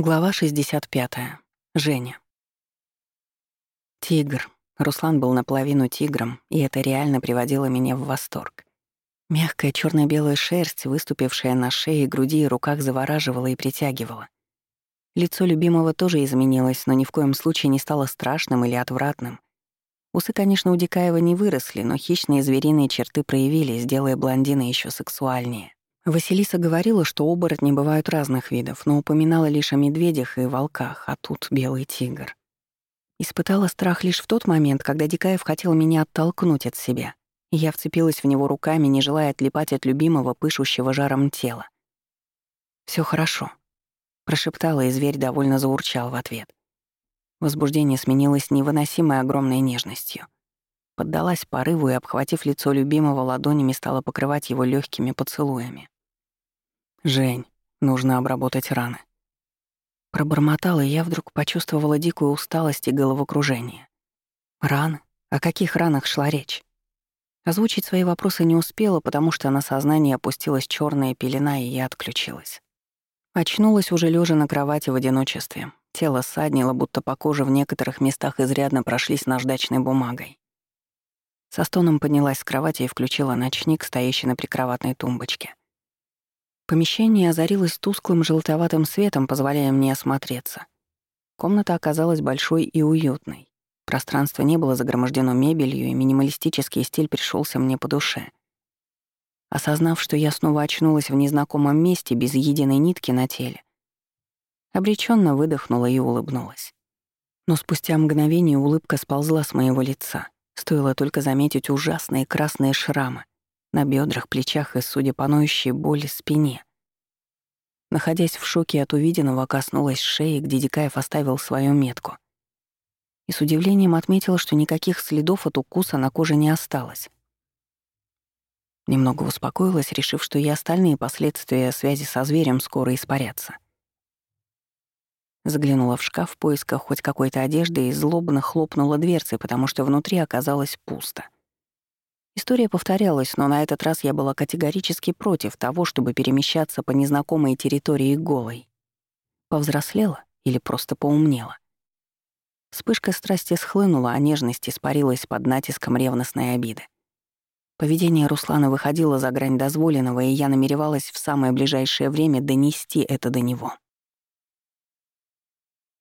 Глава 65. Женя. Тигр. Руслан был наполовину тигром, и это реально приводило меня в восторг. Мягкая черно белая шерсть, выступившая на шее, груди и руках, завораживала и притягивала. Лицо любимого тоже изменилось, но ни в коем случае не стало страшным или отвратным. Усы, конечно, у Дикаева не выросли, но хищные звериные черты проявились, делая блондина еще сексуальнее. Василиса говорила, что оборотни бывают разных видов, но упоминала лишь о медведях и волках, а тут белый тигр. Испытала страх лишь в тот момент, когда Дикаев хотел меня оттолкнуть от себя. Я вцепилась в него руками, не желая отлипать от любимого, пышущего жаром тела. Все хорошо», — прошептала, и зверь довольно заурчал в ответ. Возбуждение сменилось невыносимой огромной нежностью. Поддалась порыву и, обхватив лицо любимого ладонями, стала покрывать его легкими поцелуями. «Жень, нужно обработать раны». Пробормотала, и я вдруг почувствовала дикую усталость и головокружение. «Раны? О каких ранах шла речь?» Озвучить свои вопросы не успела, потому что на сознание опустилась черная пелена, и я отключилась. Очнулась уже лежа на кровати в одиночестве. Тело саднило, будто по коже в некоторых местах изрядно прошлись наждачной бумагой. Со стоном поднялась с кровати и включила ночник, стоящий на прикроватной тумбочке. Помещение озарилось тусклым желтоватым светом, позволяя мне осмотреться. Комната оказалась большой и уютной. Пространство не было загромождено мебелью, и минималистический стиль пришелся мне по душе. Осознав, что я снова очнулась в незнакомом месте без единой нитки на теле, обреченно выдохнула и улыбнулась. Но спустя мгновение улыбка сползла с моего лица. Стоило только заметить ужасные красные шрамы, на бедрах, плечах и, судя по ноющей боли, спине. Находясь в шоке от увиденного, коснулась шеи, где Дикаев оставил свою метку. И с удивлением отметила, что никаких следов от укуса на коже не осталось. Немного успокоилась, решив, что и остальные последствия связи со зверем скоро испарятся. Заглянула в шкаф в поисках хоть какой-то одежды и злобно хлопнула дверцей, потому что внутри оказалось пусто. История повторялась, но на этот раз я была категорически против того, чтобы перемещаться по незнакомой территории голой. Повзрослела или просто поумнела? Вспышка страсти схлынула, а нежность испарилась под натиском ревностной обиды. Поведение Руслана выходило за грань дозволенного, и я намеревалась в самое ближайшее время донести это до него.